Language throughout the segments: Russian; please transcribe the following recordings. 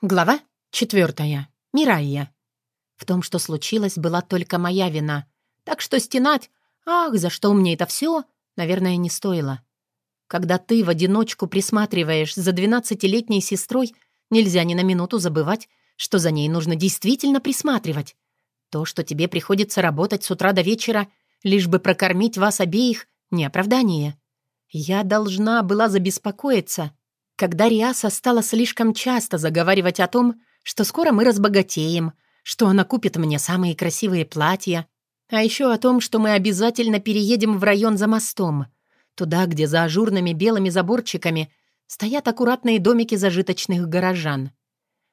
Глава четвертая. Мирайя. В том, что случилось, была только моя вина. Так что стенать «Ах, за что мне это все?» наверное, не стоило. Когда ты в одиночку присматриваешь за двенадцатилетней сестрой, нельзя ни на минуту забывать, что за ней нужно действительно присматривать. То, что тебе приходится работать с утра до вечера, лишь бы прокормить вас обеих, не оправдание. Я должна была забеспокоиться, когда Риаса стала слишком часто заговаривать о том, что скоро мы разбогатеем, что она купит мне самые красивые платья, а еще о том, что мы обязательно переедем в район за мостом, туда, где за ажурными белыми заборчиками стоят аккуратные домики зажиточных горожан.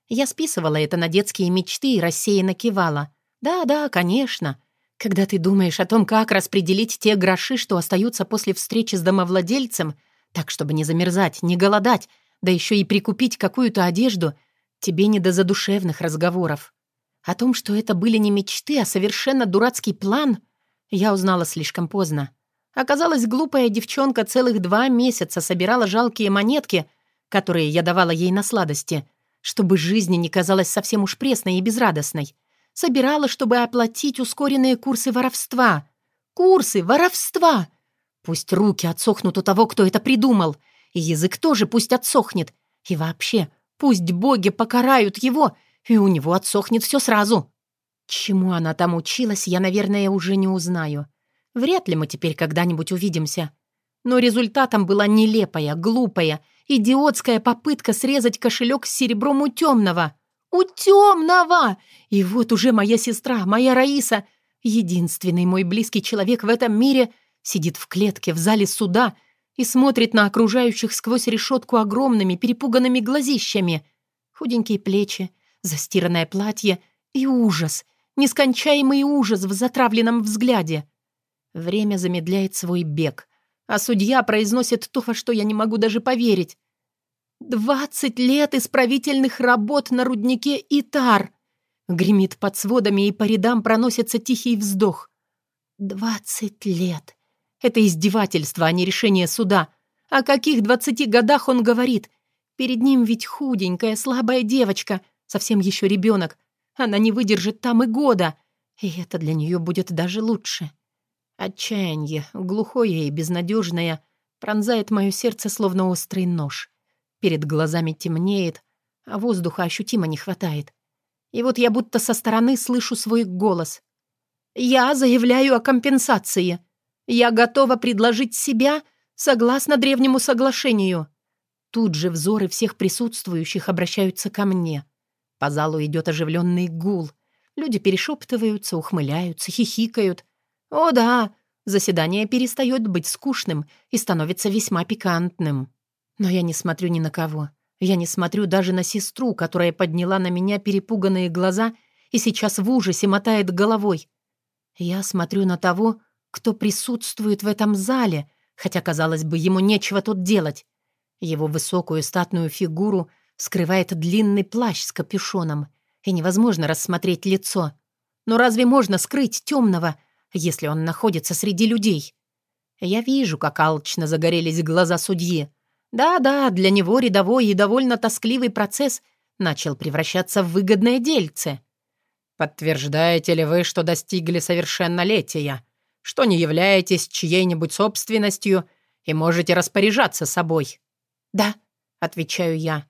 Я списывала это на детские мечты и рассеянно кивала. «Да-да, конечно. Когда ты думаешь о том, как распределить те гроши, что остаются после встречи с домовладельцем, так, чтобы не замерзать, не голодать, да еще и прикупить какую-то одежду, тебе не до задушевных разговоров. О том, что это были не мечты, а совершенно дурацкий план, я узнала слишком поздно. Оказалось, глупая девчонка целых два месяца собирала жалкие монетки, которые я давала ей на сладости, чтобы жизнь не казалась совсем уж пресной и безрадостной. Собирала, чтобы оплатить ускоренные курсы воровства. Курсы воровства! Пусть руки отсохнут у того, кто это придумал. И язык тоже пусть отсохнет. И вообще, пусть боги покарают его, и у него отсохнет все сразу. Чему она там училась, я, наверное, уже не узнаю. Вряд ли мы теперь когда-нибудь увидимся. Но результатом была нелепая, глупая, идиотская попытка срезать кошелек с серебром у темного. У темного! И вот уже моя сестра, моя Раиса, единственный мой близкий человек в этом мире — сидит в клетке в зале суда и смотрит на окружающих сквозь решетку огромными перепуганными глазищами. Худенькие плечи, застиранное платье и ужас, нескончаемый ужас в затравленном взгляде. Время замедляет свой бег, а судья произносит то, во что я не могу даже поверить. «Двадцать лет исправительных работ на руднике Итар!» Гремит под сводами, и по рядам проносится тихий вздох. «Двадцать лет!» Это издевательство, а не решение суда. О каких двадцати годах он говорит? Перед ним ведь худенькая, слабая девочка, совсем еще ребенок. Она не выдержит там и года. И это для нее будет даже лучше. Отчаяние, глухое и безнадежное, пронзает мое сердце словно острый нож. Перед глазами темнеет, а воздуха ощутимо не хватает. И вот я будто со стороны слышу свой голос. «Я заявляю о компенсации. Я готова предложить себя согласно древнему соглашению. Тут же взоры всех присутствующих обращаются ко мне. По залу идет оживленный гул. Люди перешептываются, ухмыляются, хихикают. О да, заседание перестает быть скучным и становится весьма пикантным. Но я не смотрю ни на кого. Я не смотрю даже на сестру, которая подняла на меня перепуганные глаза и сейчас в ужасе мотает головой. Я смотрю на того, кто присутствует в этом зале, хотя, казалось бы, ему нечего тут делать. Его высокую статную фигуру скрывает длинный плащ с капюшоном, и невозможно рассмотреть лицо. Но разве можно скрыть темного, если он находится среди людей? Я вижу, как алчно загорелись глаза судьи. Да-да, для него рядовой и довольно тоскливый процесс начал превращаться в выгодное дельце. «Подтверждаете ли вы, что достигли совершеннолетия?» Что не являетесь чьей-нибудь собственностью и можете распоряжаться собой». «Да», — отвечаю я.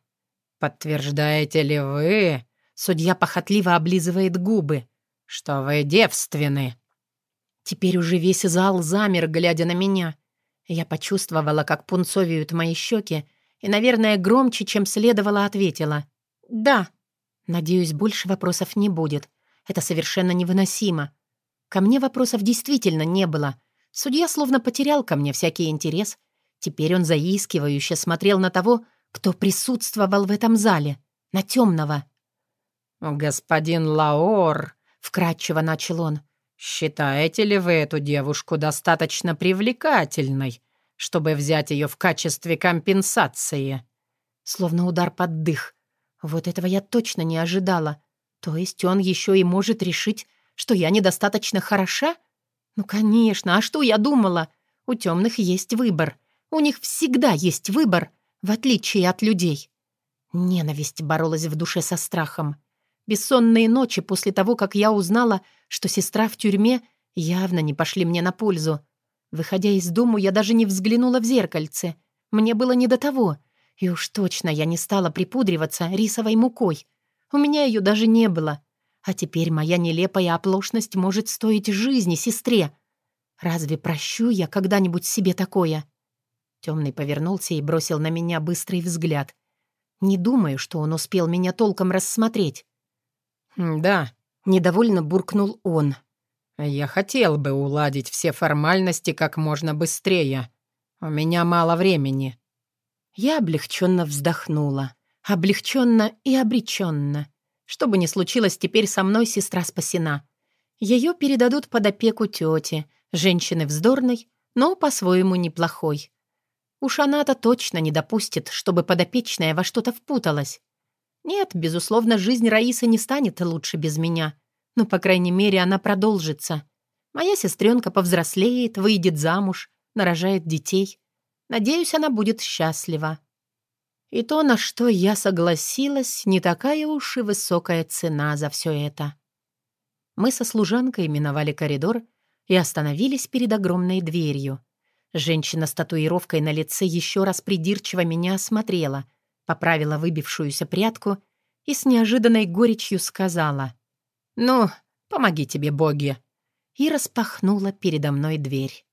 «Подтверждаете ли вы...» Судья похотливо облизывает губы. «Что вы девственны?» Теперь уже весь зал замер, глядя на меня. Я почувствовала, как пунцовеют мои щеки, и, наверное, громче, чем следовало, ответила. «Да». Надеюсь, больше вопросов не будет. Это совершенно невыносимо. Ко мне вопросов действительно не было. Судья словно потерял ко мне всякий интерес. Теперь он заискивающе смотрел на того, кто присутствовал в этом зале, на темного. «Господин Лаор», — вкратчиво начал он, — «считаете ли вы эту девушку достаточно привлекательной, чтобы взять ее в качестве компенсации?» Словно удар под дых. Вот этого я точно не ожидала. То есть он еще и может решить, что я недостаточно хороша? Ну, конечно, а что я думала? У темных есть выбор. У них всегда есть выбор, в отличие от людей. Ненависть боролась в душе со страхом. Бессонные ночи после того, как я узнала, что сестра в тюрьме, явно не пошли мне на пользу. Выходя из дому, я даже не взглянула в зеркальце. Мне было не до того. И уж точно я не стала припудриваться рисовой мукой. У меня ее даже не было. А теперь моя нелепая оплошность может стоить жизни сестре. Разве прощу я когда-нибудь себе такое?» Темный повернулся и бросил на меня быстрый взгляд. Не думаю, что он успел меня толком рассмотреть. «Да», — недовольно буркнул он. «Я хотел бы уладить все формальности как можно быстрее. У меня мало времени». Я облегченно вздохнула. Облегченно и обреченно. Что бы ни случилось, теперь со мной сестра спасена. Ее передадут под опеку тети, женщины вздорной, но по-своему неплохой. Уж она-то точно не допустит, чтобы подопечная во что-то впуталась. Нет, безусловно, жизнь Раисы не станет лучше без меня. Но, по крайней мере, она продолжится. Моя сестренка повзрослеет, выйдет замуж, нарожает детей. Надеюсь, она будет счастлива. И то, на что я согласилась, не такая уж и высокая цена за все это. Мы со служанкой миновали коридор и остановились перед огромной дверью. Женщина с татуировкой на лице еще раз придирчиво меня осмотрела, поправила выбившуюся прядку и с неожиданной горечью сказала «Ну, помоги тебе, боги!» и распахнула передо мной дверь.